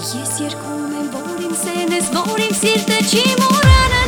Ես երկում եմ, որ իմ սեն ես, որ իմ սիրտը չի մորանա